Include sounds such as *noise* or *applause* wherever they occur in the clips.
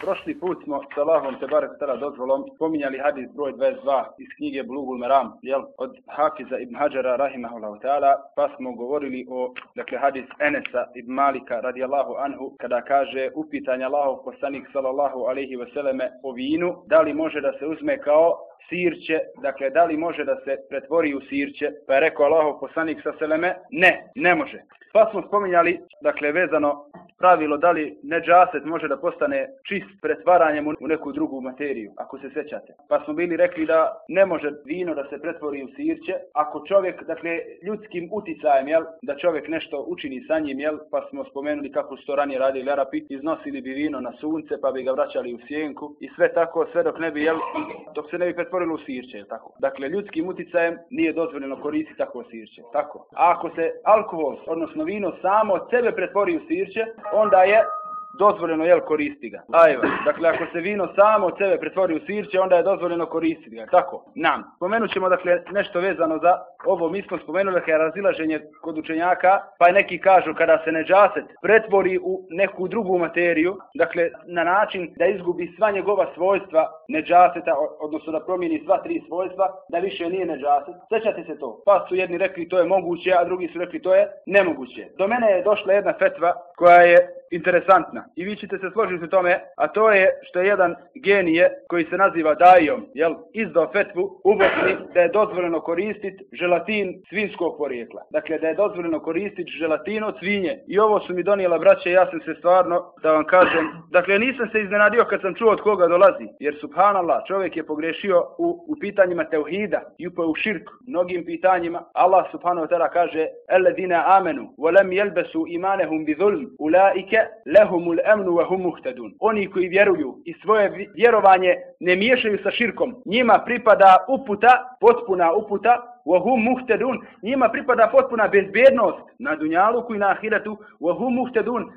Prošli put smo s Allahom te barek stara dozvolom spominjali hadis broj 22 iz knjige Blugul Meram jel, od Hafiza ibn Hajara rahimahullahu ta'ala pa smo govorili o dakle, hadis Enesa ibn Malika radijallahu anhu kada kaže upitanja Allahov poslanik sallallahu alaihi vseleme o vinu da li može da se uzme kao sirće, dakle, da li može da se pretvori u sirće? Pa je rekao Allahov poslanik sa seleme, ne, ne može. Pa smo spominjali, dakle, vezano pravilo da li neđaset može da postane čist pretvaranjem u neku drugu materiju, ako se sećate. Pa smo bili rekli da ne može vino da se pretvori u sirće, ako čovjek, dakle, ljudskim uticajem, jel, da čovjek nešto učini sa njim, jel, pa smo spomenuli kako su to ranije radili Arapi, iznosili bi vino na sunce, pa bi ga vraćali u sjenku i sve tako, sve dok ne bi, jel, dok se ne bi pretvorilo u sirće, jel, tako. Dakle, ljudskim uticajem nije dozvoljeno koristiti tako sirće, tako. A ako se alkohol, odnosno vino, samo od sebe pretvori u sirće, onda je dozvoljeno jel koristi ga. Ajva. Dakle, ako se vino samo od sebe pretvori u sirće, onda je dozvoljeno koristiti ga. Tako, nam. Spomenut ćemo, dakle, nešto vezano za ovo. Mi smo spomenuli da je razilaženje kod učenjaka, pa je neki kažu kada se neđaset pretvori u neku drugu materiju, dakle, na način da izgubi sva njegova svojstva neđaseta, odnosno da promijeni sva tri svojstva, da više nije neđaset. Sećate se to? Pa su jedni rekli to je moguće, a drugi su rekli to je nemoguće. Do mene je došla jedna fetva koja je interesantna. I vi ćete se složiti u tome, a to je što je jedan genije koji se naziva Dajom, jel, izdao fetvu u Bosni da je dozvoljeno koristiti želatin svinskog porijekla. Dakle, da je dozvoljeno koristiti želatin od svinje. I ovo su mi donijela braće, ja sam se stvarno, da vam kažem, dakle, nisam se iznenadio kad sam čuo od koga dolazi. Jer, subhanallah, čovjek je pogrešio u, u pitanjima teuhida i upao u širk mnogim pitanjima. Allah subhanahu wa ta'ala kaže, Eledina amenu, volem jelbesu imanehum bi zulm, ulaike lehumul amnu wa hum muhtadun. Oni koji vjeruju i svoje vjerovanje ne miješaju sa širkom, njima pripada uputa, potpuna uputa, wa hum. Njima pripada potpuna bezbjednost na dunjaluku i na ahiretu, wa hum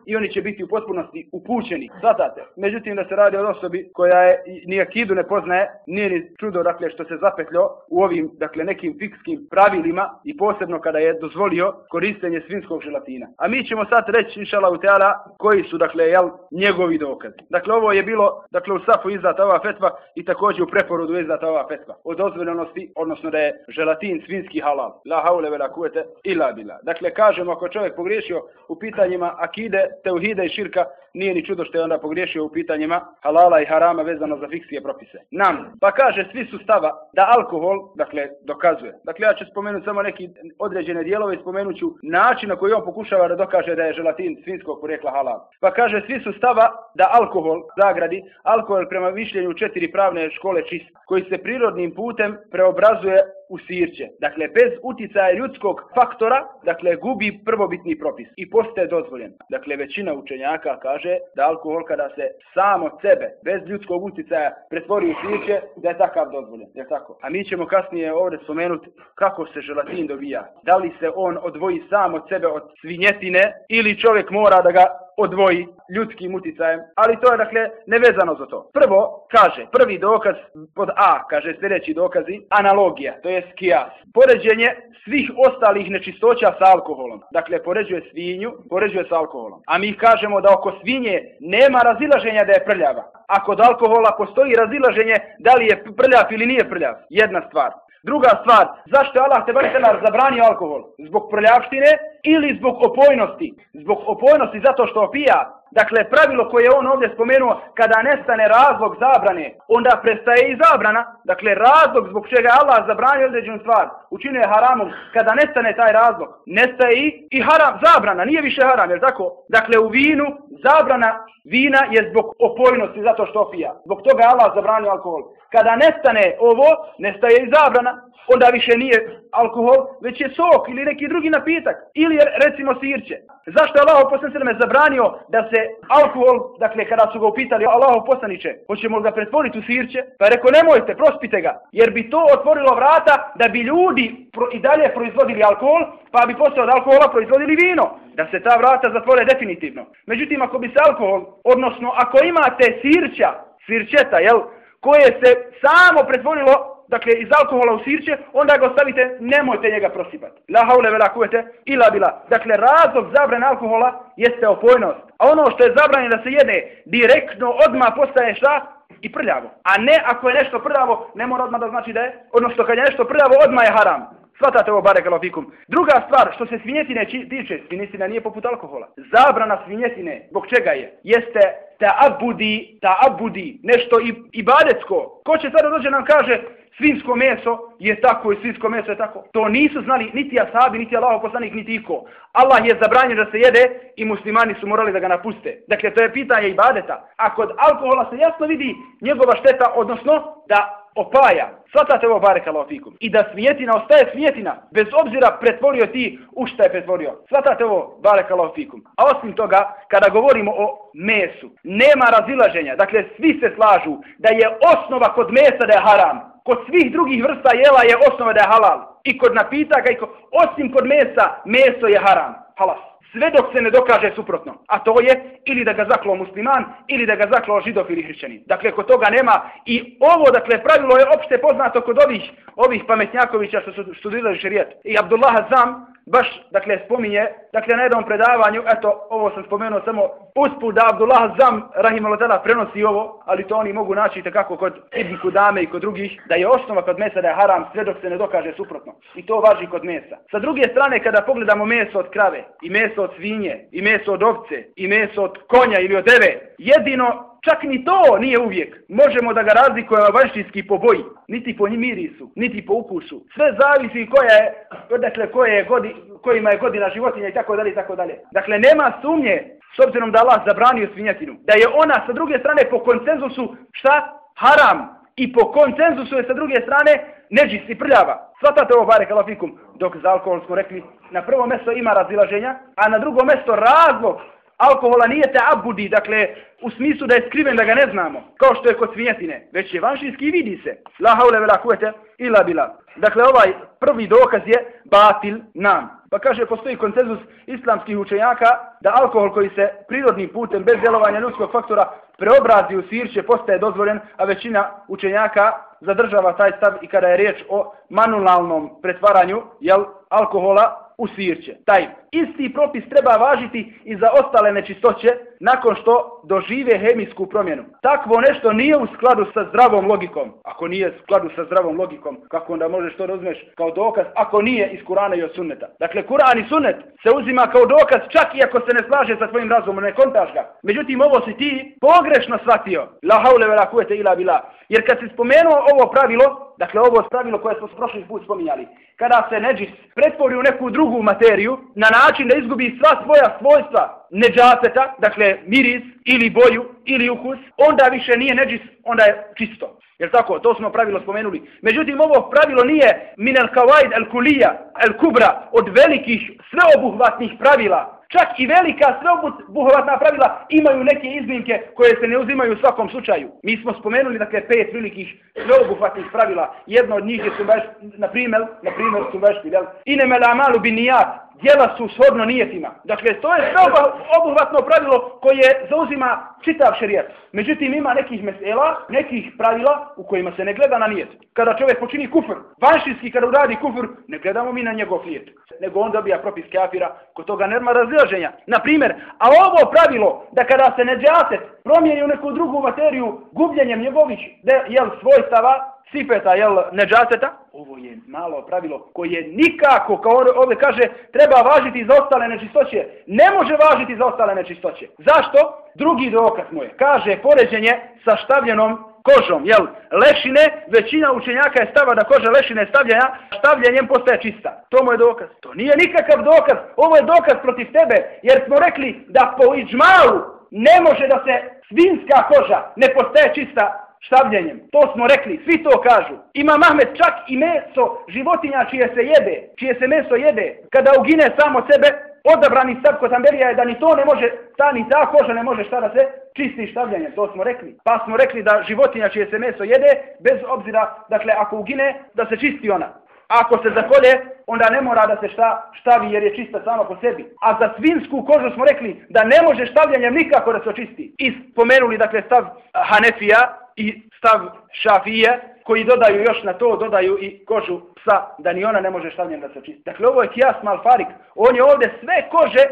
i oni će biti u potpunosti upućeni. Zatate. Međutim da se radi o osobi koja je ni akidu ne poznaje, nije ni čudo dakle što se zapetljo u ovim dakle nekim fikskim pravilima i posebno kada je dozvolio koristenje svinskog želatina. A mi ćemo sad reći inshallah u teala koji su dakle jel njegovi dokazi. Dakle ovo je bilo dakle u safu izdata ova fetva i također u preporodu izdata ova fetva. O dozvoljenosti, odnosno da je želatin sin svinski halal. La haule vela kuvete ila bila. Dakle, kažemo, ako čovjek pogriješio u pitanjima akide, teuhide i širka, nije ni čudo što je onda pogriješio u pitanjima halala i harama vezano za fiksije propise. Nam. Pa kaže, svi su stava da alkohol, dakle, dokazuje. Dakle, ja ću spomenuti samo neki određene dijelove i spomenut ću način na koji on pokušava da dokaže da je želatin svinskog porekla halal. Pa kaže, svi su stava da alkohol, zagradi, alkohol prema mišljenju četiri pravne škole čist, koji se prirodnim putem preobrazuje u sirće. Dakle, bez uticaja ljudskog faktora, dakle, gubi prvobitni propis i postaje dozvoljen. Dakle, većina učenjaka kaže da alkohol kada se samo sebe, bez ljudskog uticaja, pretvori u sirće, da je takav dozvoljen. Je tako? A mi ćemo kasnije ovdje spomenuti kako se želatin dobija. Da li se on odvoji sam od sebe od svinjetine ili čovjek mora da ga odvoji ljudskim uticajem, ali to je dakle nevezano za to. Prvo, kaže, prvi dokaz pod A, kaže sljedeći dokazi, analogija, to je skijas. Poređenje svih ostalih nečistoća sa alkoholom. Dakle, poređuje svinju, poređuje sa alkoholom. A mi kažemo da oko svinje nema razilaženja da je prljava. A kod alkohola postoji razilaženje da li je prljav ili nije prljav. Jedna stvar. Druga stvar, zašto je Allah te bari zabranio alkohol? Zbog prljavštine ili zbog opojnosti? Zbog opojnosti zato što opija. Dakle, pravilo koje je on ovdje spomenuo, kada nestane razlog zabrane, onda prestaje i zabrana. Dakle, razlog zbog čega je Allah zabranio određenu stvar, učinio je haramom, kada nestane taj razlog, nestaje i, i haram, zabrana, nije više haram, jer tako? Dakle, u vinu, zabrana vina je zbog opojnosti zato što opija. Zbog toga je Allah zabranio alkohol. Kada nestane ovo, nestaje i zabrana, onda više nije alkohol, već je sok ili neki drugi napitak. Ili recimo sirće. Zašto je Allah posle zabranio da se alkohol, dakle kada su ga upitali Allahov poslaniće, hoćemo ga pretvoriti u sirće, pa je rekao nemojte, prospite ga, jer bi to otvorilo vrata da bi ljudi i dalje proizvodili alkohol, pa bi posle od alkohola proizvodili vino, da se ta vrata zatvore definitivno. Međutim, ako bi se alkohol, odnosno ako imate sirća, sirćeta, jel, koje se samo pretvorilo dakle, iz alkohola u sirće, onda ga ostavite, nemojte njega prosipati. La haule vela kuvete, ila bila. Dakle, razlog zabrane alkohola jeste opojnost. A ono što je zabranje da se jede direktno, odma postaje šta? I prljavo. A ne ako je nešto prljavo, ne mora odmah da znači da je. Odnosno, kad je nešto prljavo, odmah je haram. Svatate ovo bare galofikum. Druga stvar, što se svinjetine tiče, svinjetina nije poput alkohola. Zabrana svinjetine, zbog čega je? Jeste ta abudi, ta abudi, nešto i, ibadetsko. Ko će sada dođe nam kaže, svinsko meso je tako i svinsko meso je tako. To nisu znali niti asabi, niti Allahov poslanik, niti iko. Allah je zabranjen da se jede i muslimani su morali da ga napuste. Dakle, to je pitanje ibadeta. A kod alkohola se jasno vidi njegova šteta, odnosno da opaja. Svatate ovo barek fikum. I da smijetina ostaje smijetina, bez obzira pretvorio ti u šta je pretvorio. Svatate ovo barek fikum. A osim toga, kada govorimo o mesu, nema razilaženja. Dakle, svi se slažu da je osnova kod mesa da je haram kod svih drugih vrsta jela je osnova da je halal. I kod napitaka, i kod, osim kod mesa, meso je haram. Halas. Sve dok se ne dokaže suprotno. A to je ili da ga zaklo musliman, ili da ga zaklo židov ili hrišćanin. Dakle, kod toga nema. I ovo, dakle, pravilo je opšte poznato kod ovih, ovih pametnjakovića što su studirali šerijet. I Abdullah Zam, baš, dakle, spominje, dakle, na jednom predavanju, eto, ovo sam spomenuo samo usput da Abdullah Zam, Rahimullah prenosi ovo, ali to oni mogu naći tekako kod Ibn Kudame i kod drugih, da je osnova kod mesa da je haram sve dok se ne dokaže suprotno. I to važi kod mesa. Sa druge strane, kada pogledamo meso od krave, i meso od svinje, i meso od ovce, i meso od konja ili od deve, jedino Čak ni to nije uvijek. Možemo da ga razlikujemo vanštinski po boji, niti po mirisu, niti po ukusu. Sve zavisi koja je, dakle, koje je godi, kojima je godina životinja i tako dalje i tako dalje. Dakle, nema sumnje, s obzirom da Allah zabranio svinjetinu, da je ona sa druge strane po koncenzusu šta? Haram. I po koncenzusu je sa druge strane neđis i prljava. Svatate ovo bare kalafikum, dok za alkohol smo rekli, na prvo mjesto ima razilaženja, a na drugo mjesto razlog alkohola nije te abudi, dakle, u smislu da je skriven da ga ne znamo, kao što je kod svinjetine, već je vanšinski i vidi se. La haule vela kuvete ila bila. Dakle, ovaj prvi dokaz je batil nam. Pa kaže, postoji koncenzus islamskih učenjaka da alkohol koji se prirodnim putem, bez djelovanja ljudskog faktora, preobrazi u sirće, postaje dozvoljen, a većina učenjaka zadržava taj stav i kada je riječ o manualnom pretvaranju jel, alkohola u sirće. Taj isti propis treba važiti i za ostale nečistoće nakon što dožive hemijsku promjenu. Takvo nešto nije u skladu sa zdravom logikom. Ako nije u skladu sa zdravom logikom, kako onda možeš to razumeš kao dokaz? Ako nije iz Kurana i od sunneta. Dakle, Kuran i sunnet se uzima kao dokaz čak i ako se ne slaže sa tvojim razumom, ne kontaš ga. Međutim, ovo si ti pogrešno shvatio. La haule vera kuete ila bila. Jer kad si spomenuo ovo pravilo, dakle ovo pravilo koje smo prošli put spominjali, kada se neđis pretvori u neku drugu materiju na način da izgubi sva svoja svojstva neđaseta, dakle miris ili boju ili ukus, onda više nije neđis, onda je čisto. Jer tako, to smo pravilo spomenuli. Međutim, ovo pravilo nije min el kawaid el kulija, el kubra, od velikih sveobuhvatnih pravila, čak i velika sveobuhvatna pravila imaju neke iznimke koje se ne uzimaju u svakom slučaju. Mi smo spomenuli dakle pet velikih sveobuhvatnih pravila. Jedno od njih je su baš, na primjer, na primjer su baš, jel? Inemel amalu bin nijat, djela su shodno nijetima. Dakle, to je sveobuhvatno pravilo koje zauzima čitav šerijet. Međutim, ima nekih mesela, nekih pravila u kojima se ne gleda na nijet. Kada čovjek počini kufr, vanšinski kada uradi kufr, ne gledamo mi na njegov nijet. Nego on dobija propis kafira, kod toga nema razilaženja. Naprimjer, a ovo pravilo, da kada se neđaset promijeni u neku drugu materiju gubljenjem njegovih jel, svojstava, sifeta, jel, neđaseta, ovo je malo pravilo koje nikako, kao ovdje kaže, treba važiti za ostale nečistoće. Ne može važiti za ostale nečistoće. Zašto? Drugi dokaz mu je. Kaže, poređenje sa štavljenom kožom, jel, lešine, većina učenjaka je stava da koža lešine stavljena, štavljanjem postaje čista. To mu je dokaz. To nije nikakav dokaz. Ovo je dokaz protiv tebe, jer smo rekli da po iđmalu ne može da se svinska koža ne postaje čista štavljenjem. To smo rekli, svi to kažu. Ima Mahmed čak i meso životinja čije se jede, čije se meso jede, kada ugine samo sebe, odabrani stav kod Amberija je da ni to ne može, ta ni ta koža ne može šta da se čisti štavljanjem, to smo rekli. Pa smo rekli da životinja čije se meso jede, bez obzira, dakle, ako ugine, da se čisti ona. Ako se zakolje, onda ne mora da se šta štavi jer je čista sama po sebi. A za svinsku kožu smo rekli da ne može štavljanjem nikako da se očisti. I spomenuli, dakle, stav Hanefija i stav Šafije, koji dodaju još na to, dodaju i kožu psa, da ni ona ne može štavljanjem da se čisti. Dakle, ovo je kijas malfarik. On je ovdje sve kože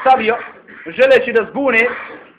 stavio, želeći da zbune,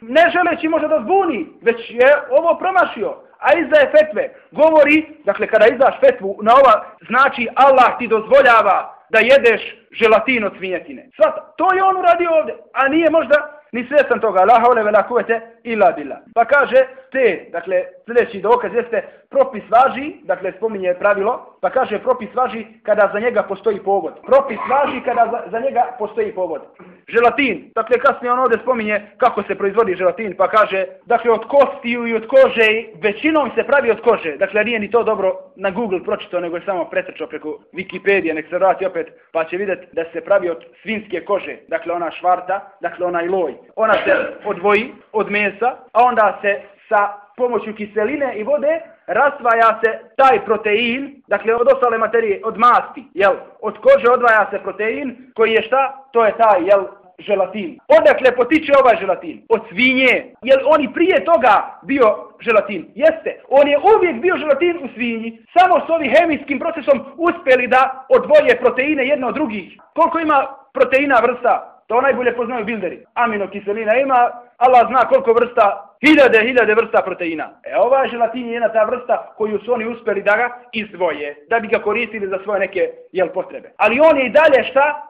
ne želeći možda da zbuni, već je ovo promašio. A izdaje fetve, govori, dakle, kada izdaš fetvu na ova, znači Allah ti dozvoljava da jedeš želatin od svinjetine. Svata, to je on uradio ovdje, a nije možda ni svjestan toga, la haule vela kuvete ila bila. Pa kaže, te, dakle, sljedeći dokaz jeste, propis važi, dakle, spominje pravilo, pa kaže, propis važi kada za njega postoji povod. Propis važi kada za, za njega postoji povod. Želatin, dakle, kasnije on ovdje spominje kako se proizvodi želatin, pa kaže, dakle, od kostiju i od kože, većinom se pravi od kože. Dakle, nije ni to dobro na Google pročito, nego je samo pretrčao preko Wikipedia, nek se vrati opet, pa će vidjeti da se pravi od svinske kože. Dakle, ona švarta, dakle, ona i loj. Ona se odvoji od mesa, a onda se sa pomoću kiseline i vode rasvaja se taj protein, dakle od ostale materije, od masti, jel? Od kože odvaja se protein koji je šta? To je taj, jel? želatin. Odakle potiče ovaj želatin? Od svinje. Jel on oni prije toga bio želatin? Jeste. On je uvijek bio želatin u svinji. Samo s ovim hemijskim procesom uspjeli da odvoje proteine jedno od drugih. Koliko ima proteina vrsta? To najbolje poznaju bilderi. Aminokiselina ima, Allah zna koliko vrsta hiljade, hiljade vrsta proteina. E ova želatin je jedna ta vrsta koju su oni uspeli da ga izdvoje, da bi ga koristili za svoje neke jel, potrebe. Ali on je i dalje šta?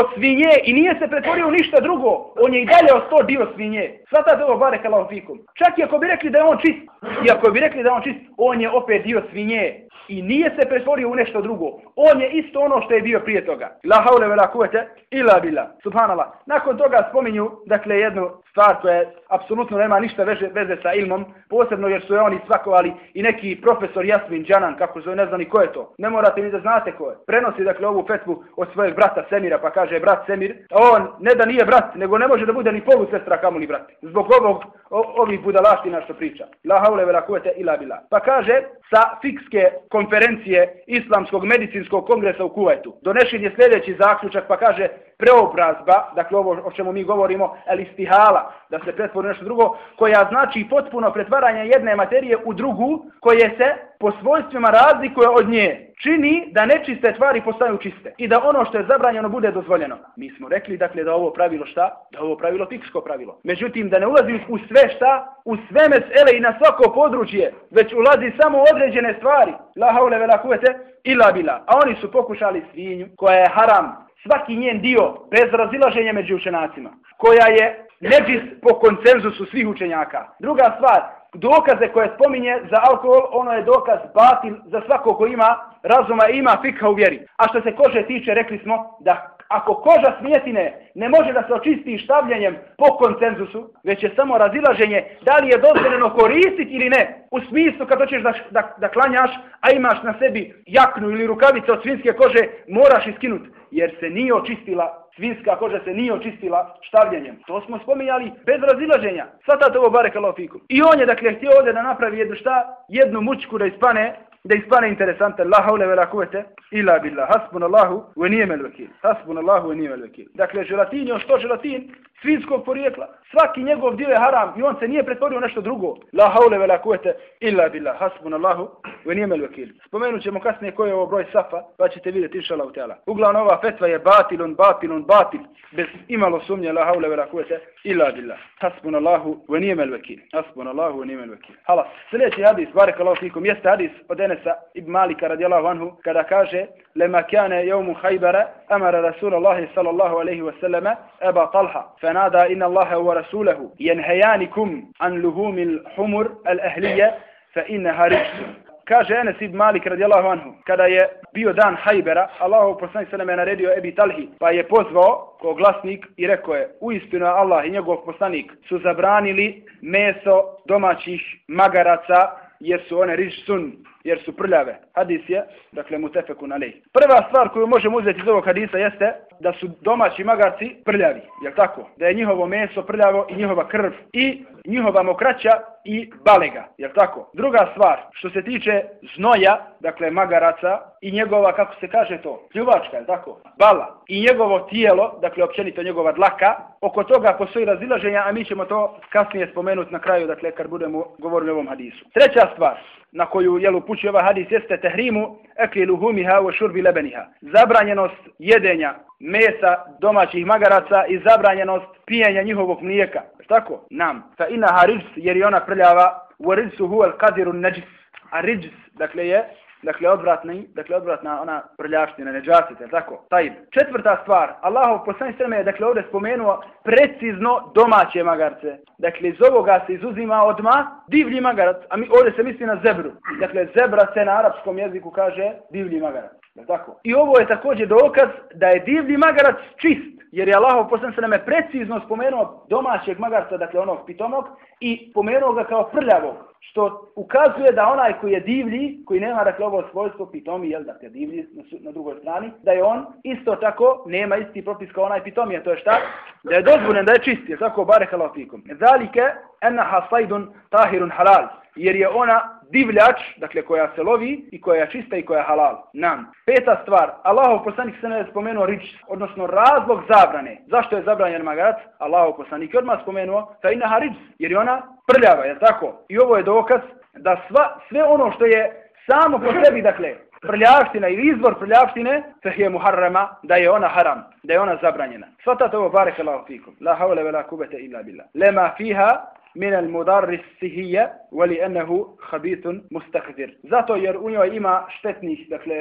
Od svinje i nije se pretvorio ništa drugo. On je i dalje od sto dio svinje. Svatate ovo bare kalafikum. Čak i ako bi rekli da je on čist, i ako bi rekli da je on čist, on je opet dio svinje. I nije se pretvorio u nešto drugo. On je isto ono što je bio prije toga. La haule vela kuvete ila bila. Subhanallah. Nakon toga spominju, dakle, jednu stvar koja apsolutno nema ništa veze, veze sa ilmom, posebno jer su je oni svakovali i neki profesor Jasmin Džanan, kako zove, ne znam ni ko je to. Ne morate ni da znate ko je. Prenosi, dakle, ovu fetvu od svojeg brata Semira, pa kaže brat Semir, a on ne da nije brat, nego ne može da bude ni polu sestra brat. Zbog ovog, ovih budalaština što priča. La haule vela kuvete ila bila. Pa kaže, sa fikske konferencije Islamskog medicinskog kongresa u Kuvajtu. Donešen je sljedeći zaključak pa kaže preobrazba, dakle ovo o čemu mi govorimo, el istihala, da se pretvori nešto drugo, koja znači potpuno pretvaranje jedne materije u drugu, koje se po svojstvima razlikuje od nje, čini da nečiste tvari postaju čiste i da ono što je zabranjeno bude dozvoljeno. Mi smo rekli dakle da ovo pravilo šta? Da ovo pravilo fiksko pravilo. Međutim, da ne ulazi u sve šta? U sve mesele i na svako područje, već ulazi samo u određene stvari. La haule vela kuvete ila bila. A oni su pokušali svinju koja je haram svaki njen dio bez razilaženja među učenacima, koja je neđis po koncenzusu svih učenjaka. Druga stvar, dokaze koje spominje za alkohol, ono je dokaz batil za svako ko ima razuma i ima fikha u vjeri. A što se kože tiče, rekli smo da ako koža smjetine ne može da se očisti štavljanjem po koncenzusu, već je samo razilaženje da li je dozvoljeno koristiti ili ne. U smislu kad hoćeš da, da, da klanjaš, a imaš na sebi jaknu ili rukavice od svinske kože, moraš iskinuti jer se nije očistila, svinska koža se nije očistila štavljanjem. To smo spominjali bez razilaženja. Sada to ovo bare kalofiku. I on je dakle htio ovdje da napravi jednu šta? Jednu mučku da ispane da ispane interesantan, la haule vela kuvete ila billah. Hasbunallahu wa ni'mal wakeel hasbunallahu wa ni'mal wakeel dakle želatin je što želatin svinskog porijekla. Svaki njegov dio je haram i on se nije pretvorio nešto drugo. La haule vela kuvete illa billah. Hasbunallahu wa vekil. Spomenut ćemo kasnije koji je ovo broj safa pa ćete vidjeti inshallah taala. Uglavnom ova fetva je batilun batilun batil bez imalo sumnje. La haule vela kuvete illa billah. Hasbunallahu ve ni'mal vekil. hasbunallahu ve ni'mal vekil. halas. Sljedeći hadis barakallahu fikum jeste hadis od Enesa ibn Malika radijallahu anhu kada kaže lema kjane jevmu hajbara amara Rasulullah sallallahu alaihi wasallama, Eba Talha. Fe inna إن الله ورسوله ينهيانكم عن لهوم الحمر الأهلية فإنها رجس kaže Enes ibn Malik radijallahu anhu kada je bio dan Hajbera Allahu poslanik sallam je naredio Ebi Talhi pa je pozvao ko glasnik i rekao je uistinu istinu Allah i njegov poslanik su zabranili meso domaćih magaraca jer su one rijsun jer su prljave. Hadis je, dakle, mutefekun alej. Prva stvar koju možemo uzeti iz ovog hadisa jeste da su domaći magarci prljavi, jel tako? Da je njihovo meso prljavo i njihova krv i njihova mokraća i balega, jel tako? Druga stvar, što se tiče znoja, dakle, magaraca i njegova, kako se kaže to, pljuvačka, jel tako? Bala i njegovo tijelo, dakle, općenito njegova dlaka, oko toga postoji razilaženja, a mi ćemo to kasnije spomenuti na kraju, dakle, kad budemo govorili o ovom hadisu. Treća stvar, na koju jel upućuje ovaj hadis jeste tehrimu ekli luhumiha u šurbi lebeniha. Zabranjenost jedenja mesa domaćih magaraca i zabranjenost pijenja njihovog mlijeka. Tako? Nam. Fa inaha hariđs jer je ona prljava u riđsu huvel kadiru neđis. A riđs, dakle je dakle odvratni, dakle odvratna ona prljaština, neđasite, tako, tajb. Četvrta stvar, Allahov poslani sveme je dakle ovdje spomenuo precizno domaće magarce. Dakle, iz ovoga se izuzima odma divlji magarac, a mi ovdje se misli na zebru. Dakle, zebra se na arapskom jeziku kaže divlji magarac. Je tako? I ovo je također dokaz da je divlji magarac čist, jer je Allahov poslan se nam je precizno spomenuo domaćeg magarca, dakle onog pitomog, i pomenuo ga kao prljavog, što ukazuje da onaj koji je divlji, koji nema dakle ovo svojstvo pitomi, jel dakle divlji na, na drugoj strani, da je on isto tako nema isti propis kao onaj pitomi, to je šta? Da je dozvoljen, da je čist, je tako, bare halafikum. Zalike, enna hasajdun tahirun halal, jer je ona divljač, dakle koja se lovi i koja je čista i koja je halal. Nam. Peta stvar, Allahov poslanik se ne je spomenuo rič, odnosno razlog zabrane. Zašto je zabranjen magarac? Allahov poslanik je odmah spomenuo, ta inaha rič, jer je ona prljava, je tako? I ovo je dokaz da sva, sve ono što je samo po sebi, dakle, prljavština ili izvor prljavštine, feh je muharrama, da je ona haram, da je ona zabranjena. Svatate ovo, barek Allah fikum. La haule ve la kubete illa billah. Lema fiha min al mudarris sihije, veli ennehu habitun mustakzir. Zato jer u njoj ima štetnih, dakle,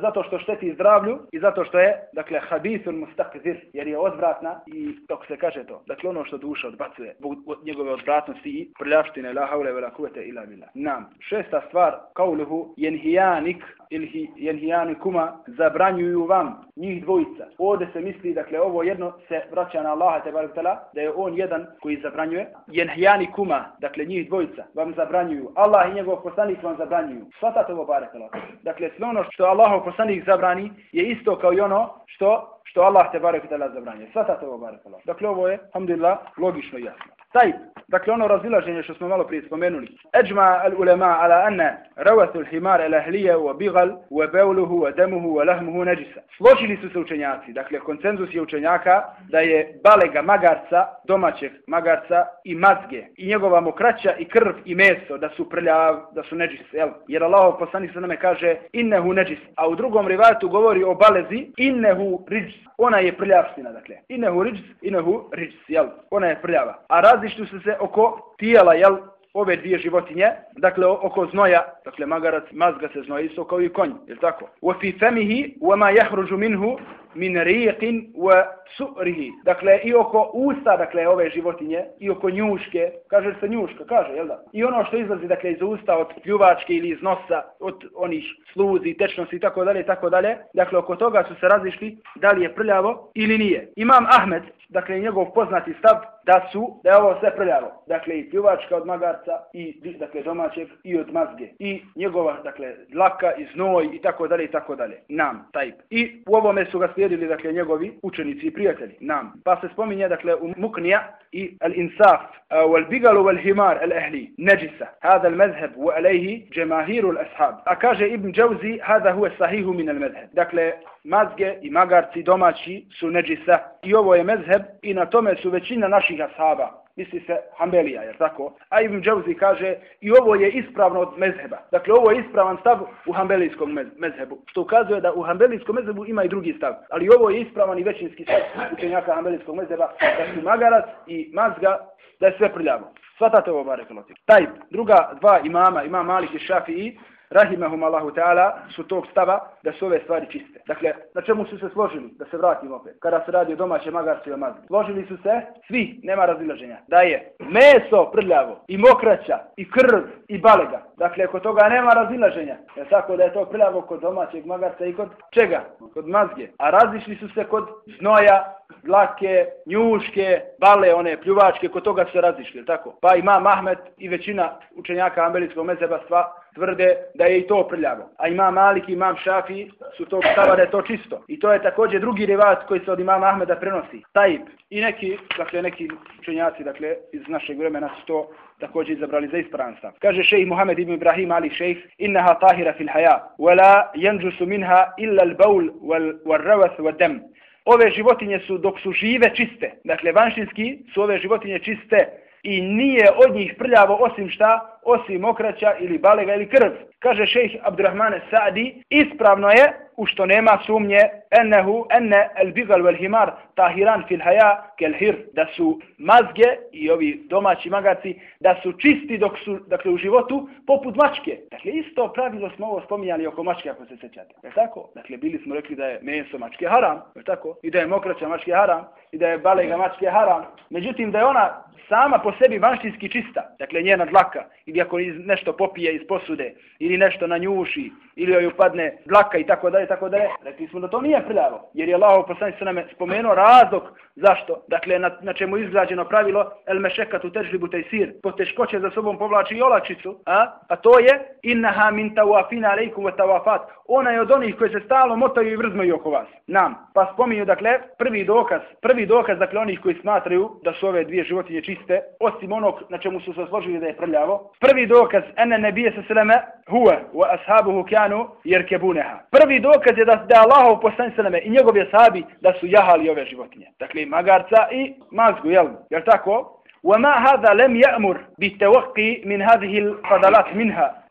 zato što šteti zdravlju i zato što je, dakle, habitun mustakzir, jer je odvratna i dok se kaže to, dakle, ono što duša odbacuje, od njegove odvratnosti i prljavštine, la haule vela kuvete ila bila. Nam. Šesta stvar, kauluhu, jenhijanik, ili jenhijani zabranjuju vam njih dvojica. Ovdje se misli, dakle, ovo jedno se vraća na Allaha te da je on jedan koji zabranjuje. Jenhijani kuma, dakle, njih dvojica vam zabranjuju. Allah i njegov poslanik vam zabranjuju. Svatate ovo barakutala. Dakle, sve ono što Allahov poslanik zabrani je isto kao i ono što što Allah te barakutala zabranjuje. Svatate ovo Allah. Dakle, ovo je, alhamdulillah, logično i jasno. Taj, dakle ono razilaženje što smo malo prije spomenuli. Eđma al ulema ala anna rawathu al himar al ahliya wa bigal wa bawluhu wa damuhu wa lahmuhu neđisa. Složili su se učenjaci, dakle konsenzus je učenjaka da je balega magarca, domaćeg magarca i mazge i njegova mokraća i krv i meso da su prljav, da su neđis, jel? Jer Allah poslani se nama kaže innehu neđis, a u drugom rivatu govori o balezi innehu riđ, Ona je prljavština, dakle. Inehu rijs, inehu rijs, jel? Ona je prljava. A različni se se oko tijela, jel, ove dvije životinje, dakle oko znoja, dakle magarac, mazga se znoja isto kao i konj, je tako? Wa fi famihi wa ma yahruju minhu min riqin wa su'rihi. Dakle i oko usta, dakle ove životinje, i oko njuške, kaže se njuška, kaže, je da? I ono što izlazi dakle iz usta od pljuvačke ili iz nosa, od onih sluzi, tečnosti i tako dalje i tako dalje, dakle oko toga su se razišli da li je prljavo ili nije. Imam Ahmed, dakle njegov poznati stav da su da je ovo sve prljavo. Dakle i pljuvačka od magarca i dakle domaćeg i od mazge i njegova dakle dlaka i znoj i tako dalje i tako dalje. Nam taj. I u ovome su ga slijedili dakle njegovi učenici i prijatelji. Nam. Pa se spominje dakle u Muknija i al-insaf wal bigalu wal himar al ahli Neđisa. Hada al-madhhab wa alayhi džemahiru al-ashab. A kaže Ibn Džauzi, hada huwa sahihu min al-madhhab. Dakle mazge i magarci domaći su neđisa i ovo je mezheb i na tome su većina naših ashaba misli se Hambelija, jer tako? A Ibn Džavzi kaže i ovo je ispravno od mezheba. Dakle, ovo je ispravan stav u Hambelijskom mezhebu, što ukazuje da u Hambelijskom mezhebu ima i drugi stav. Ali ovo je ispravan i većinski stav učenjaka Hambelijskog mezheba, da su magarac i mazga, da je sve prljavo. Svatate ovo, bare Taj, druga dva imama, imam Malik i Šafii, rahimahum Allahu Teala, su tog stava da su ove stvari čiste. Dakle, na čemu su se složili, da se vratimo opet, kada se radi o domaćem magarcu i o mazgi. Složili su se, svi, nema razilaženja, da je meso prljavo i mokraća i krv i balega. Dakle, kod toga nema razilaženja. Je tako da je to prljavo kod domaćeg magarca i kod čega? Kod mazge. A različili su se kod znoja, dlake, njuške, bale, one pljuvačke, kod toga se razišli, tako? Pa ima Mahmet i većina učenjaka Ambelijskog mezeba stva tvrde da je i to prljavo. A imam Malik i imam Šafi su to stava da je to čisto. I to je također drugi rivat koji se od imama Ahmeda prenosi. Tajib. I neki, dakle, neki učenjaci, dakle, iz našeg vremena su to također izabrali za ispravan. Kaže šejh Muhammed ibn Ibrahim ali šejh, innaha tahira fil haja, wala yanjusu minha illa al-bawl wal-rawath wal-dam. Ove životinje su dok su žive čiste. Dakle vanšinski su ove životinje čiste i nije od njih prljavo osim šta, osim okraća ili balega ili krv. Kaže šejh Abdurrahmane Sa'di, ispravno je u što nema sumnje ennehu enne el bigal vel himar tahiran fil haja kel hir da su mazge i ovi domaći magaci da su čisti dok su dakle u životu poput mačke. Dakle isto pravilo smo ovo spominjali oko mačke ako se sećate je tako? Dakle bili smo rekli da je meso mačke haram je tako? I da je mokraća mačke haram i da je balega mačke haram. Međutim da je ona sama po sebi vanštinski čista dakle njena dlaka ili ako nešto popije iz posude ili nešto na njuši ili joj upadne dlaka i tako dalje i tako dalje. Rekli smo da to nije prljavo, jer je Allahov poslanik se nam spomenuo razlog zašto. Dakle, na, na čemu je izgrađeno pravilo el mešekat u težlibu taj sir, po teškoće za sobom povlači i olakšicu, a, a to je innaha min tawafina alejkum wa tawafat. Ona je od onih koji se stalno motaju i vrzmaju oko vas. Nam. Pa spominju, dakle, prvi dokaz, prvi dokaz, dakle, onih koji smatraju da su ove dvije životinje čiste, osim onog na čemu su se složili da je prljavo. Prvi dokaz, ene nebije se seleme, huwa wa ashabuhu kanu jerkebuneha. Prvi dokaz je da, da Allahov poslani sveme i njegovi ashabi da su jahali ove životinje. Dakle, magarca i mazgu, jel? Jel tako? وما هذا لم يأمر بالتوقي من هذه الفضلات منها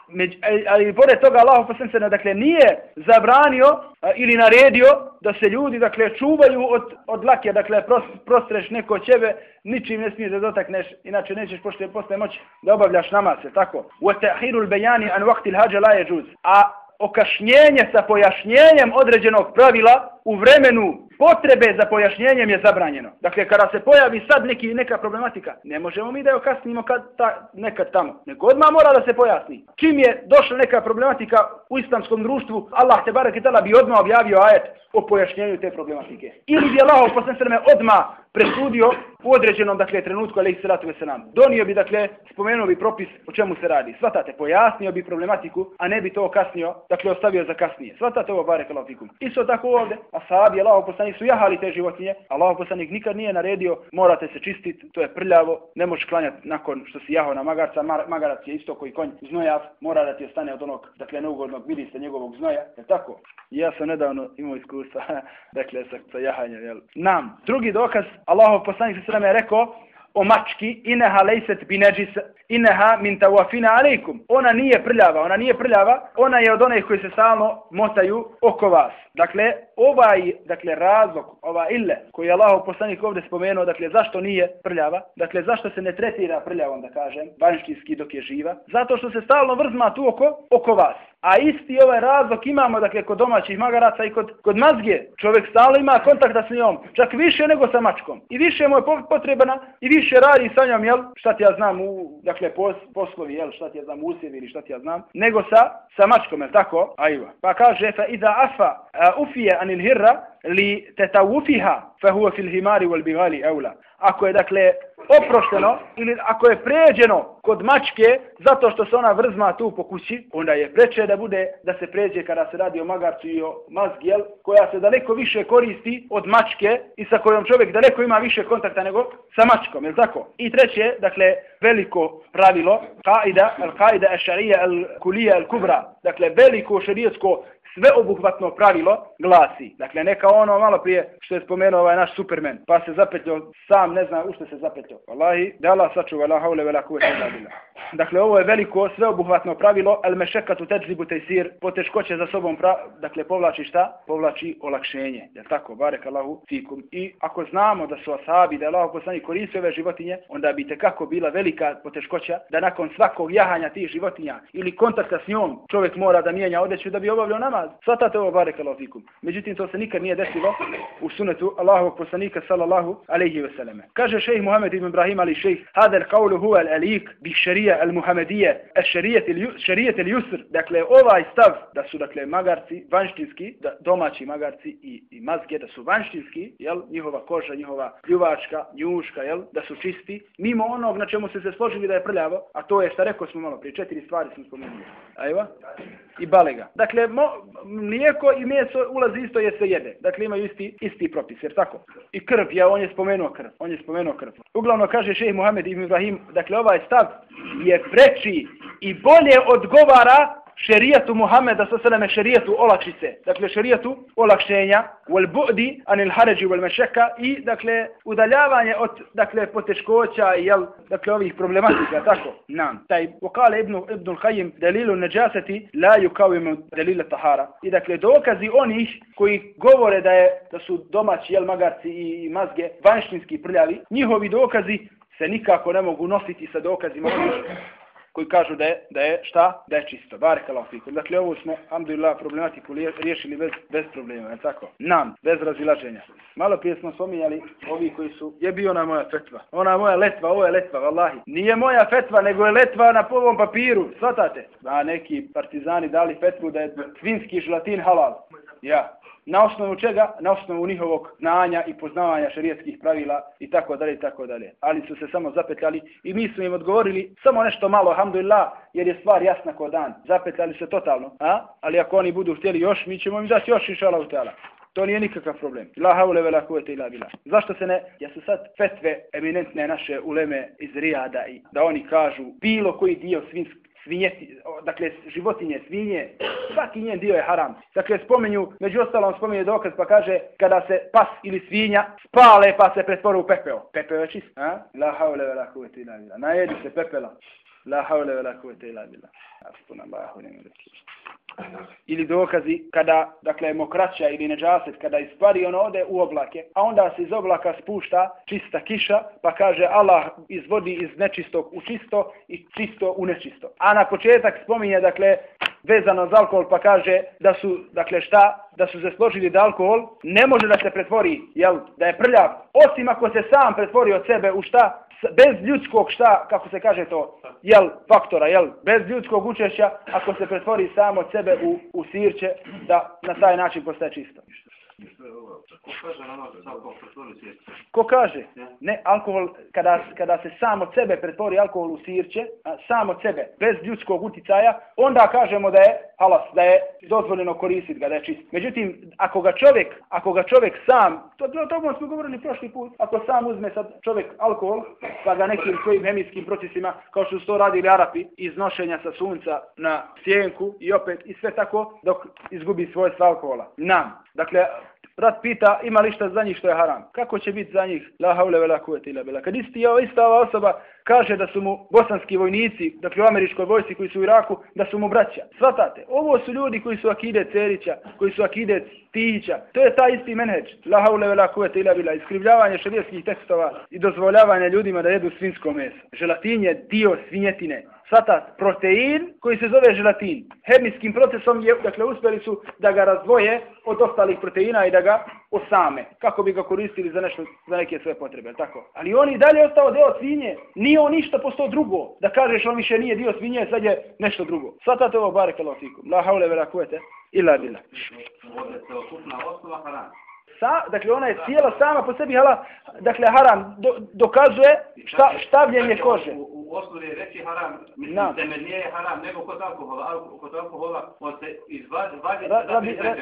ali pored toga Allah poslanicena dakle nije zabranio a, ili naredio da se ljudi dakle čuvaju od od lake dakle prostreš neko ćebe ničim ne smiješ da dotakneš inače nećeš pošto posle moći da obavljaš namaz tako wa ta'khirul bayani an waqti al-hajj la yajuz a okašnjenje sa pojašnjenjem određenog pravila u vremenu potrebe za pojašnjenjem je zabranjeno. Dakle, kada se pojavi sad neki, neka problematika, ne možemo mi da je okasnimo kad ta, nekad tamo. Nego odmah mora da se pojasni. Čim je došla neka problematika u islamskom društvu, Allah te barek i tala bi odmah objavio ajet o pojašnjenju te problematike. Ili bi Allah posle sveme odmah presudio u određenom dakle, trenutku, ali i salatu veselam. Donio bi, dakle, spomenuo bi propis o čemu se radi. Svatate, pojasnio bi problematiku, a ne bi to kasnio, dakle, ostavio za kasnije. Svatate ovo, barek Allah fikum. Isto tako ovdje, a sahabi, Allah poslanik su jahali te životinje, Allah poslanik nikad nije naredio, morate se čistiti, to je prljavo, ne možeš klanjati nakon što si jahao na magarca, magarac je isto koji konj znojav, mora da ti ostane od onog, dakle, neugodnog vidiste njegovog znoja, je tako? Ja sam nedavno imao iskustva, *laughs* dakle, sa, sa jahanjem, jel? Nam, drugi dokaz, Allahov poslanik se sveme rekao o mački, ineha lejset bineđis, ineha min tawafina alejkum. Ona nije prljava, ona nije prljava, ona je od onih koji se stalno motaju oko vas. Dakle, ovaj, dakle, razlog, ova ille, koji je Allah poslanik ovdje spomenuo, dakle, zašto nije prljava, dakle, zašto se ne tretira prljavom, da kažem, vanštinski dok je živa, zato što se stalno vrzma tu oko, oko vas. A isti ovaj razlog imamo, dakle, kod domaćih magaraca i kod, kod mazge. Čovjek stalno ima kontakta s njom, čak više nego sa mačkom. I više mu je potrebna i više radi sa njom, jel, šta ti ja znam, u, dakle, pos, poslovi, jel, šta ti ja znam, usjevi ili šta ti ja znam, nego sa, sa mačkom, jel, tako? Ajva. Pa kaže, fa iza afa uh, ufije anil hirra li tetawufiha, fa huwa fil himari wal bigali eula. Ako je, dakle, oprošteno ili ako je pređeno kod mačke zato što se ona vrzma tu po kući, onda je preče da bude da se pređe kada se radi o magarcu i o mazgi, jel, koja se daleko više koristi od mačke i sa kojom čovjek daleko ima više kontakta nego sa mačkom, je tako? I treće, dakle, veliko pravilo, kaida, al-kaida al-šarija al-kulija al-kubra, dakle, veliko šarijetsko sveobuhvatno pravilo glasi. Dakle, neka ono malo prije što je spomenuo ovaj naš Superman, pa se zapetljio sam, ne zna u što se zapetljio. Wallahi, da Allah sačuva, la haule, vela kuve, Dakle, ovo je veliko sveobuhvatno pravilo, el mešekatu teđlibu tejsir, poteškoće za sobom, pra, dakle, povlači šta? Povlači olakšenje. Je tako? Barek Allahu fikum. I ako znamo da su asabi, da je Allah poslani koristio ove životinje, onda bi te kako bila velika poteškoća da nakon svakog jahanja tih životinja ili kontakta s njom čovjek mora da mijenja odeću da bi obavljao namaz. Svatate ovo barek fikum Međutim, to se nikad nije desilo u sunetu Allahovog poslanika sallallahu alaihi ve selleme. Kaže šejh Muhammed ibn Ibrahim ali šejh, hada al-qawlu huwa al-alik bi šarija al-muhamedije, šarijet al-yusr. Dakle, ovaj stav da su, dakle, magarci, vanštinski, da, domaći magarci i, i mazge, da su vanštinski, jel, njihova koža, njihova pljuvačka, njuška, jel, da su čisti, mimo onog na čemu se se složili da je prljavo, a to je šta rekao smo malo prije, četiri stvari smo spomenuli. Ajva? I balega. Dakle, mo, mlijeko i meso ulazi isto je se jede. Dakle, imaju isti, isti propis, jer tako? I krv, ja, on je spomenuo krv. On je spomenuo krv. Uglavno kaže šejh Muhammed ibn Ibrahim, dakle, ovaj stav je preči i bolje odgovara šerijatu Muhameda sa sveme šerijatu olakšice. Dakle, šerijatu olakšenja, wal bu'di anil haređi wal mešeka i, dakle, udaljavanje od, dakle, poteškoća i, jel, dakle, ovih problematika, tako, nam. Taj, vokale ibn, ibn Al-Hajim, dalilu neđaseti, la ju kao tahara. I, dakle, dokazi onih koji govore da je, da su domaći, jel, magarci i mazge, vanštinski prljavi, njihovi dokazi se nikako ne mogu nositi sa dokazima onih koji kažu da je, da je šta? Da je čisto. Barek fikum. Dakle, ovo smo, alhamdulillah, problematiku riješili bez, bez problema, je tako? Nam, bez razilaženja. Malo prije smo spominjali ovi koji su, je bio ona moja fetva. Ona moja letva, ovo je letva, vallahi. Nije moja fetva, nego je letva na povom papiru. Svatate? A neki partizani dali fetvu da je svinski želatin halal. Ja, na osnovu čega? Na osnovu njihovog znanja i poznavanja šarijetskih pravila i tako dalje i tako dalje. Ali su se samo zapetljali i mi smo im odgovorili samo nešto malo, alhamdulillah, jer je stvar jasna ko dan. Zapetljali se totalno, a? ali ako oni budu htjeli još, mi ćemo im dati još inša Allah To nije nikakav problem. La haule vela kuvete ila bila. Zašto se ne? Ja su sad fetve eminentne naše uleme iz Rijada i da oni kažu bilo koji dio svinsk, svinje, dakle životinje, svinje, svaki njen dio je haram. Dakle, spomenju, među ostalom spomenju dokaz pa kaže kada se pas ili svinja spale pa se pretvore u pepeo. Pepeo je čist, a? La haule vela kuvete ila bila. Najedi se pepela. La haule vela kuvete ila bila. Astuna Allahu ne ili dokazi kada, dakle, mokraća ili neđaset, kada ispari ono ode u oblake, a onda se iz oblaka spušta čista kiša, pa kaže Allah izvodi iz nečistog u čisto i čisto u nečisto. A na početak spominje, dakle, vezano za alkohol, pa kaže da su, dakle, šta, da su se složili da alkohol ne može da se pretvori, jel, da je prljav, osim ako se sam pretvori od sebe u šta, bez ljudskog šta, kako se kaže to, jel, faktora, jel, bez ljudskog učešća, ako se pretvori samo od sebe u, u sirće, da na taj način postaje čisto. Ko kaže? Ne, alkohol, kada, kada se sam od sebe pretvori alkohol u sirće, a, sam od sebe, bez ljudskog uticaja, onda kažemo da je halas, da je dozvoljeno koristiti ga, da je čist. Međutim, ako ga čovjek, ako ga čovjek sam, to, to, to smo govorili prošli put, ako sam uzme sad čovjek alkohol, pa ga nekim svojim hemijskim procesima, kao što su to radili Arapi, iznošenja sa sunca na sjenku i opet i sve tako, dok izgubi svojstva alkohola. Nam. Dakle, Brat pita ima li šta za njih što je haram. Kako će biti za njih? La haule vela kuvete ila bila. Kad isti ista ova osoba kaže da su mu bosanski vojnici, dakle u američkoj vojsi koji su u Iraku, da su mu braća. Svatate, ovo su ljudi koji su akide Cerića, koji su akide Tihića. To je taj isti menheđ. La haule vela kuvete ila bila. Iskrivljavanje šarijetskih tekstova i dozvoljavanje ljudima da jedu svinsko meso. Želatin je dio svinjetine svata protein koji se zove želatin. Hemijskim procesom je, dakle, uspjeli su da ga razvoje od ostalih proteina i da ga osame. Kako bi ga koristili za, nešto, za neke svoje potrebe, tako? Ali on i dalje ostao deo svinje. Nije on ništa postao drugo. Da kažeš on više nije dio svinje, sad je nešto drugo. Svatate ovo bare fikum, La haule vera kuvete. Ila bila. Ovo je celokupna osnova hrana sa, dakle ona je cijela sama po sebi hala, dakle haram do, dokazuje šta, štavljenje kože. U, u osnovi reći haram, mislim, temeljnije je haram nego kod alkohola, kod alkohola on se izvađa, vađa ra, rabi, ra,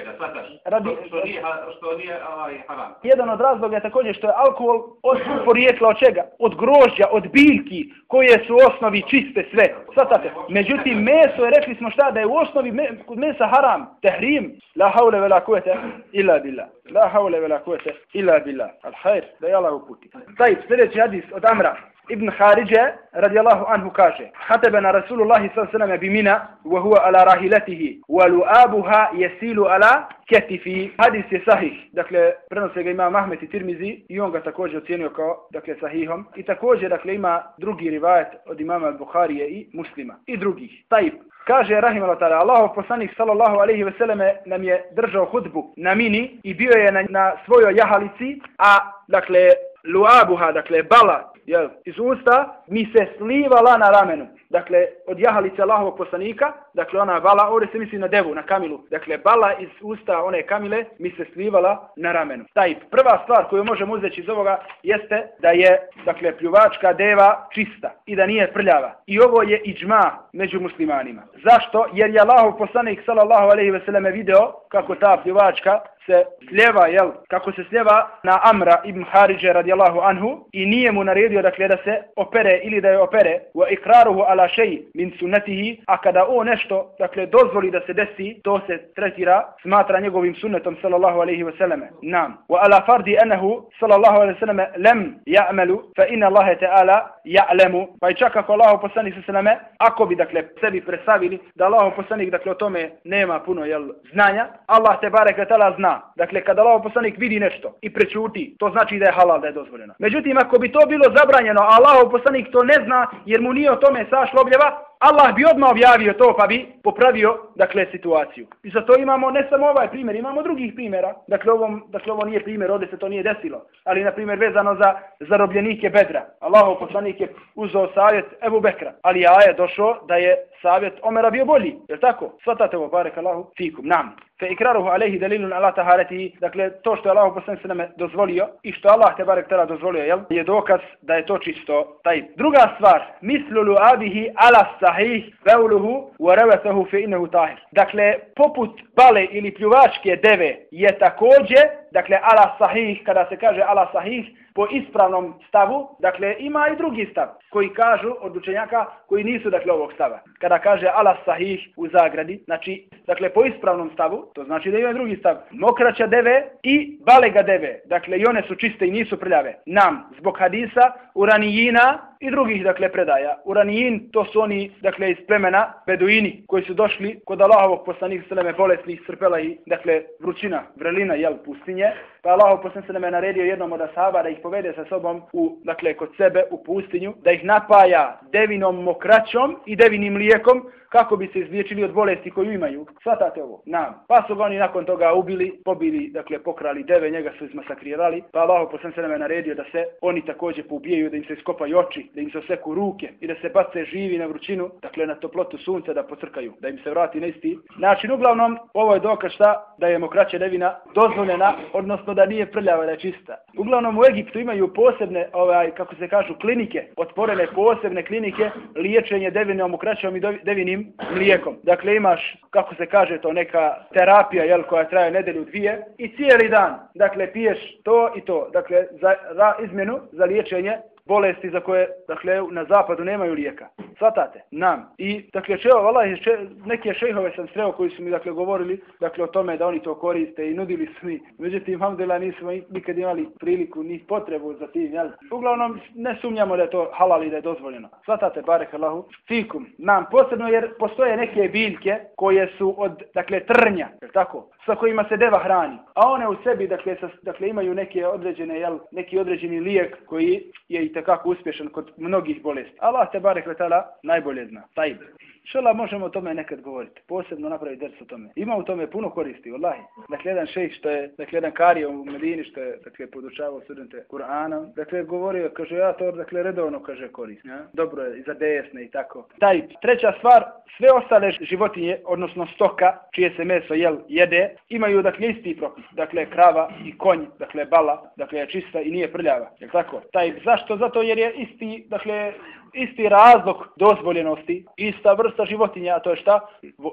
rabi, što, što, nije, što nije ovaj, haram. Jedan od razloga je također što je alkohol od porijekla od čega? Od grožđa, od biljki, koje su u osnovi čiste sve. Svatate. Međutim, meso je, rekli smo šta, da je u osnovi me, kod mesa haram, tehrim, la haule vela kuvete, illa billah. La haule vela kuvete ila bila. Al hajr, da je Allah uputi. Taj sljedeći hadis od Amra ibn Haridže, radijallahu anhu, kaže Hatebena Rasulullahi sallam bi mina, wa huwa ala rahilatihi, wa lu'abuha yasilu ala ketifi. Hadis je sahih, dakle, prenose ga imam Mahmet i Tirmizi i on ga također ocjenio kao, dakle, sahihom. I također, dakle, ima drugi rivajet od imama Buharije i muslima. I drugih. Tajib. Kaže Rahim Allah ta'ala, Allahov poslanik sallallahu alaihi veseleme nam je držao hudbu na mini i bio je na, na svojoj jahalici, a dakle luabuha, dakle bala jel, iz usta, mi se slivala na ramenu. Dakle, od jahalice Allahovog poslanika, dakle ona bala, ovdje se misli na devu, na kamilu. Dakle, bala iz usta one kamile mi se slivala na ramenu. Taj prva stvar koju možemo uzeti iz ovoga jeste da je, dakle, pljuvačka deva čista i da nije prljava. I ovo je iđma među muslimanima. Zašto? Jer je Allahov poslanik sallallahu alaihi veseleme, video kako ta pljuvačka se sljeva, jel, kako se sljeva na Amra ibn Haridže radijallahu anhu i nije mu naredio dakle da se opere ili da je opere. Wa ikraruhu ala shay min sunnatihi a kada o nešto dakle dozvoli da se desi to se tretira smatra njegovim sunnetom sallallahu alejhi ve selleme nam wa ala fardi annahu sallallahu alejhi ve selleme lam ya'malu fa inna Allah ta'ala ya'lamu. Pa i čak ako Allah poslanik sallallahu ako bi dakle sebi predstavili da Allah poslanik dakle o tome nema puno jel znanja Allah te bareke taala zna. Dakle, kada Allah poslanik vidi nešto i prečuti, to znači da je halal, da je dozvoljeno. Međutim, ako bi to bilo zabranjeno, a Allah poslanik to ne zna, jer mu nije o tome sašlo objava, Allah bi odmah objavio to pa bi popravio dakle situaciju. I za to imamo ne samo ovaj primjer, imamo drugih primjera. Dakle ovom, dakle ovo nije primjer, ovdje se to nije desilo. Ali na primjer vezano za zarobljenike Bedra. Allahov poslanik je uzeo savjet Ebu Bekra. Ali ja je došao da je savjet Omera bio bolji. Je tako? Svatate ovo, barek Allahu, fikum, nam. Fe ikraruhu alehi dalilun ala taharati. Dakle, to što je Allah poslanik se nam dozvolio i što Allah te barek tada dozvolio, jel? Je dokaz da je to čisto taj. Druga stvar, mislulu abihi ala sahih veuluhu wa revesahu fe innehu tahir. Dakle, poput bale ili pljuvačke deve je takođe, dakle, ala sahih, kada se kaže ala sahih, po ispravnom stavu, dakle, ima i drugi stav, koji kažu od učenjaka, koji nisu, dakle, ovog stava. Kada kaže ala sahih u zagradi, znači, dakle, po ispravnom stavu, to znači da ima drugi stav, mokraća deve i balega deve, dakle, i one su čiste i nisu prljave. Nam, zbog hadisa, uranijina, i drugih dakle predaja. Uranijin to su oni dakle iz plemena beduini koji su došli kod Allahovog poslanika sallallahu bolesnih crpela i dakle vrućina, vrelina jel pustinje. Pa Allahov poslanik sallallahu naredio jednom od ashaba da ih povede sa sobom u dakle kod sebe u pustinju, da ih napaja devinom mokraćom i devinim mlijekom kako bi se izliječili od bolesti koju imaju. Svatate ovo? Nam. Pa su ga oni nakon toga ubili, pobili, dakle pokrali deve, njega su izmasakrirali. Pa Allah poslanik je naredio da se oni također poubijaju, da im se iskopaju oči, da im se oseku ruke i da se bace živi na vrućinu, dakle na toplotu sunca da pocrkaju, da im se vrati na isti način. Uglavnom, ovo je dokaz šta da je mokraće devina dozvoljena, odnosno da nije prljava, da je čista. Uglavnom, u Egiptu imaju posebne, ovaj, kako se kažu, klinike, otvorene posebne klinike, liječenje devinom, mokraćom i devinim mlijekom. Dakle, imaš, kako se kaže, to neka terapija, jel, koja traje nedelju dvije i cijeli dan, dakle, piješ to i to, dakle, za, za izmjenu, za liječenje bolesti za koje, dakle, na zapadu nemaju lijeka. Svatate? Nam. I, dakle, čeo, vala, če, neke šejhove sam sreo koji su mi, dakle, govorili, dakle, o tome da oni to koriste i nudili su mi. Međutim, hamdela, nismo nikad imali priliku, ni potrebu za tim, jel? Uglavnom, ne sumnjamo da je to halal i da je dozvoljeno. Svatate, barek Allahu. Fikum. Nam, posebno jer postoje neke biljke koje su od, dakle, trnja, je tako? Sa kojima se deva hrani. A one u sebi, dakle, sa, dakle imaju neke određene, jel, neki određeni lijek koji je i tekako uspješan kod mnogih bolesti. Allah te barek vetala najbolje zna. Tajb. Šala možemo o tome nekad govoriti. Posebno napraviti ders o tome. Ima u tome puno koristi, vallahi. Dakle, jedan šejh što je, dakle, jedan karija u Medini što je, dakle, podučavao studente Kur'ana. Dakle, govorio, kaže, ja to, dakle, redovno, kaže, koristim. Ja? Dobro je, i za desne i tako. Taj, treća stvar, sve ostale životinje, odnosno stoka, čije se meso jel, jede, imaju, dakle, isti propis. Dakle, krava i konj, dakle, bala, dakle, je čista i nije prljava. Je tako? Taj, zašto? Zato jer je isti, dakle, isti razlog dozvoljenosti, ista vrsta životinja, to je šta?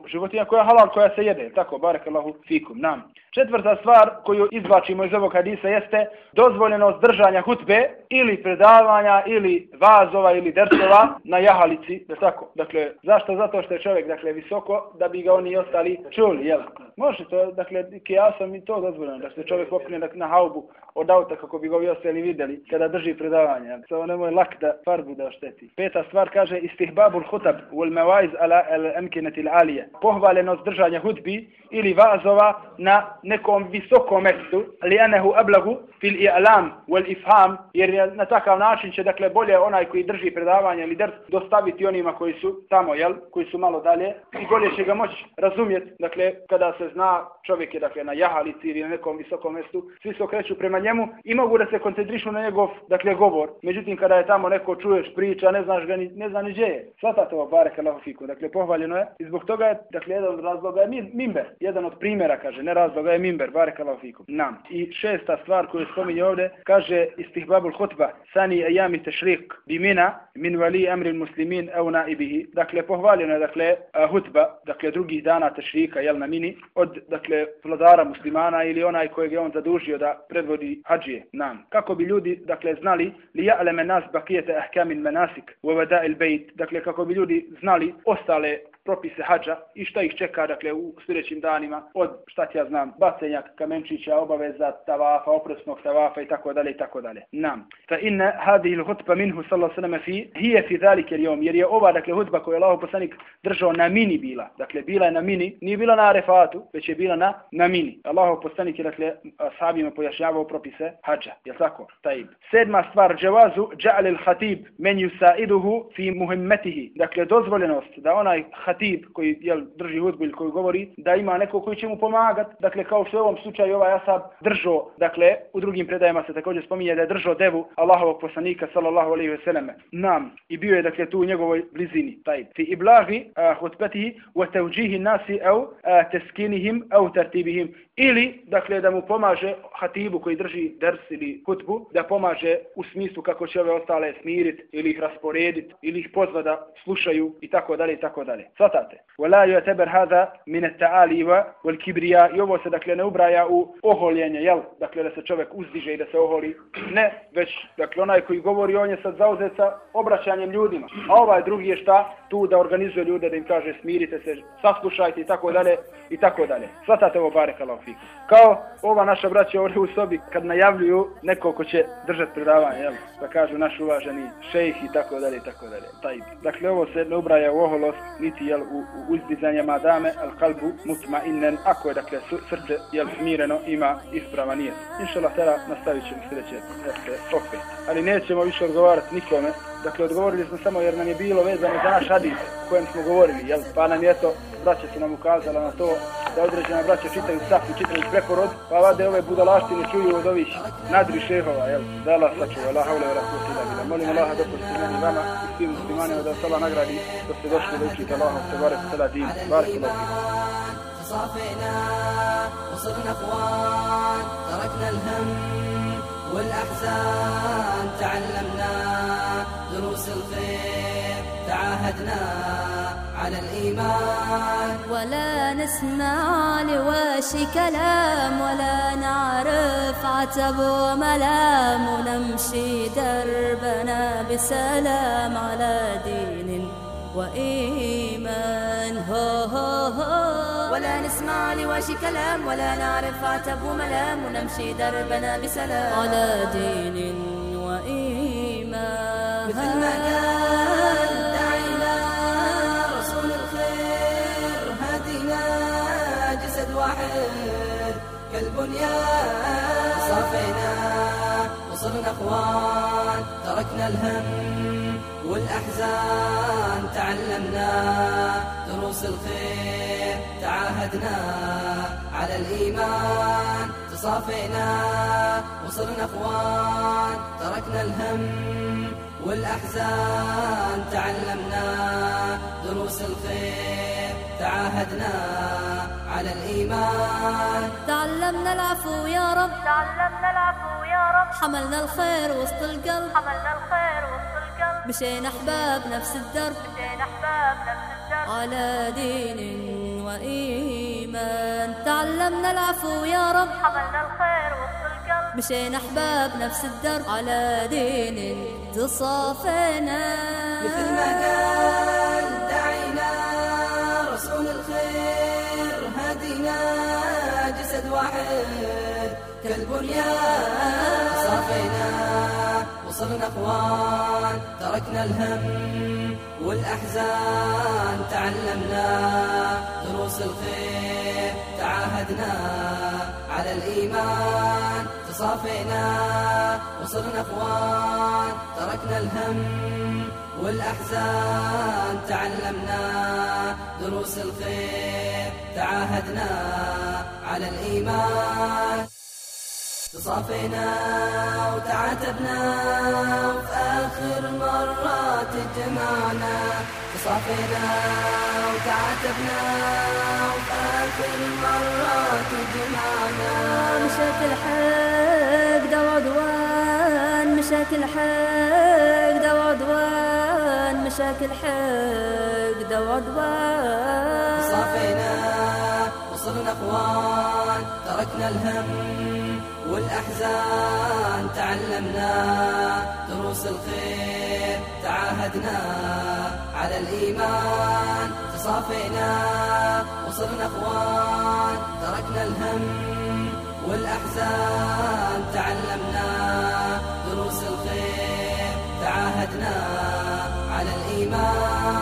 Životinja koja je halal, koja se jede. Tako, barakallahu fikum. Nam. Četvrta stvar koju izvlačimo iz ovog hadisa jeste dozvoljenost držanja hutbe ili predavanja ili vazova ili dersova na jahalici. Je tako? Dakle, zašto? Zato što je čovjek dakle, visoko da bi ga oni ostali čuli. Jel? Može to, dakle, ja sam i to dozvoljeno da se čovjek pokrene na haubu od auta kako bi ga vi ostali vidjeli kada drži predavanje. Samo nemoj lak da farbu da ošteti. Peta stvar kaže istihbabul hutab wal mawaiz ala al amkinati al alija. Pohvaljenost držanja hutbi ili vazova na nekom visokom mestu li anahu ablagu fil i'lam wal ifham, jer na takav način će dakle bolje onaj koji drži predavanje ili ders dostaviti onima koji su tamo, jel, koji su malo dalje i bolje će ga moći razumjeti, dakle kada se zna čovjek je dakle na jahalici ili na nekom visokom mestu svi se okreću prema njemu i mogu da se koncentrišu na njegov dakle govor. Međutim kada je tamo neko čuješ priča, ne znaš ga ni ne zna ni gdje je. Svatate ovo barek Allahu fiku. Dakle pohvaljeno je i zbog toga je dakle jedan od razloga je mimber, jedan od primjera kaže, ne razloga je mimber, barek Allahu fiku. Nam. I šesta stvar koju spominje ovdje, kaže istihbabul hutba, sani ayami tešrik, bi mina min wali amri muslimin au naibihi. Dakle pohvaljeno je dakle hutba, dakle drugih dana tashrika jel na mini od dakle vladara muslimana ili onaj kojeg je on zadužio da predvodi hađije, nam. Kako bi ljudi dakle znali li ja'leme nas bakijete ahkamin manasik wa wada'il bejt, dakle kako bi ljudi znali ostale propise hađa i šta ih čeka dakle u sljedećim danima od šta ti ja znam bacenja kamenčića obaveza tavafa opresnog tavafa i tako dalje i tako dalje. Nam. Fa inna hadhihi al-hutba minhu sallallahu alejhi ve sellem fi hiya fi zalika al-yawm jer je ova dakle hutba koju je Allahu poslanik držao na mini bila. Dakle bila je na mini nije bila na arefatu već je bila na na mini. Allahu poslanik je dakle ashabima pojašnjavao propise hađa je tako? Tajib sedma stvar džavazu ja'al al-khatib men yusaiduhu fi muhimmatihi dakle dozvoljenost da onaj hatib koji jel, drži hudbu ili koji govori da ima neko koji će mu pomagat, dakle kao što je u ovom slučaju ovaj asab držao, dakle u drugim predajama se također spominje da je držao devu Allahovog poslanika sallallahu alejhi ve selleme nam. I bio je dakle tu u njegovoj blizini taj. Fi iblaghi hutbatihi wa tawjihi nasi au taskinihim au tartibihim ili dakle da mu pomaže hatibu koji drži ders ili hutbu da pomaže u smislu kako će ove ostale smirit ili ih rasporedit ili ih pozva da slušaju i tako dalje i tako dalje. Svatate? Wala yu'tabar hada min at-ta'ali wa wal kibriya. I ovo se dakle ne ubraja u oholjenje jel? Dakle da se čovjek uzdiže i da se oholi. Ne već dakle onaj koji govori on je sad zauzet sa obraćanjem ljudima. A ovaj drugi je šta? Tu da organizuje ljude da im kaže smirite se saslušajte i tako dalje i tako dalje. Svatate ovo barekallahu fik kao ova naša braća ovdje u sobi kad najavljuju neko ko će držati predavanje jel? Da kažu naš uvaženi šejh i tako dalje i tako dalje. Taj dakle ovo se ne ubraja u oholost niti jel u, u uzdizanje madame al kalbu mutma innen ako je dakle srce jel smireno ima isprava nije inshallah tada nastavit ćemo sljedeće opet. Ali nećemo više odgovarati nikome. Dakle odgovorili smo samo jer nam je bilo vezano za naš hadis o kojem smo govorili jel? Pa nam je to braća su nam ukazala na to da određena braća čitaju i čitaju preporod pa vade ove budalaštine čuju od ovih nadri šehova jel da Allah sačuva Allah haule wa rahmatullahi bila molim Allah da posti meni vama i svim muslimanima da sala nagradi da ste došli da učite Allah te barek sala din barek Allah تصافينا وصرنا اخوان تركنا والاحزان تعلمنا دروس الخير تعاهدنا على الإيمان. ولا نسمع لواشي كلام ولا نعرف عتب وملام ونمشي دربنا بسلام على دين وإيمان. هو هو هو. ولا نسمع لواشي كلام ولا نعرف عتب وملام ونمشي دربنا بسلام على دين وإيمان. مثل ما قال جسد كالبنيان. صافينا وصرنا أخوان تركنا الهم والأحزان. تعلمنا دروس الخير تعاهدنا على الإيمان. تصافينا وصرنا أخوان تركنا الهم والأحزان. تعلمنا دروس الخير تعاهدنا على الإيمان. تعلمنا العفو يا رب. تعلمنا العفو يا رب. حملنا الخير وسط القلب. حملنا الخير وسط القلب. مشينا أحباب نفس الدرب. مشينا أحباب نفس الدرب. على دين وإيمان. تعلمنا العفو يا رب. حملنا الخير وسط القلب. مشينا أحباب نفس الدرب. على دين تصافينا. مثل ما قال كالبنيان صافينا وصرنا أخوان تركنا الهم والأحزان تعلمنا دروس الخير تعاهدنا على الإيمان تصافينا وصرنا أخوان تركنا الهم والأحزان تعلمنا دروس الخير تعاهدنا على الإيمان. تصافينا وتعاتبنا وفي آخر مرة تجمعنا تصافينا وتعاتبنا وفي آخر مرة تجمعنا مشاكل الحق ده عدوان مشاكل الحق ده عدوان مشاكل الحق ده عدوان. تصافينا وصرنا اخوان تركنا الهم. الأحزان تعلمنا دروس الخير تعاهدنا على الإيمان. تصافينا وصرنا أخوان تركنا الهم والأحزان. تعلمنا دروس الخير تعاهدنا على الإيمان.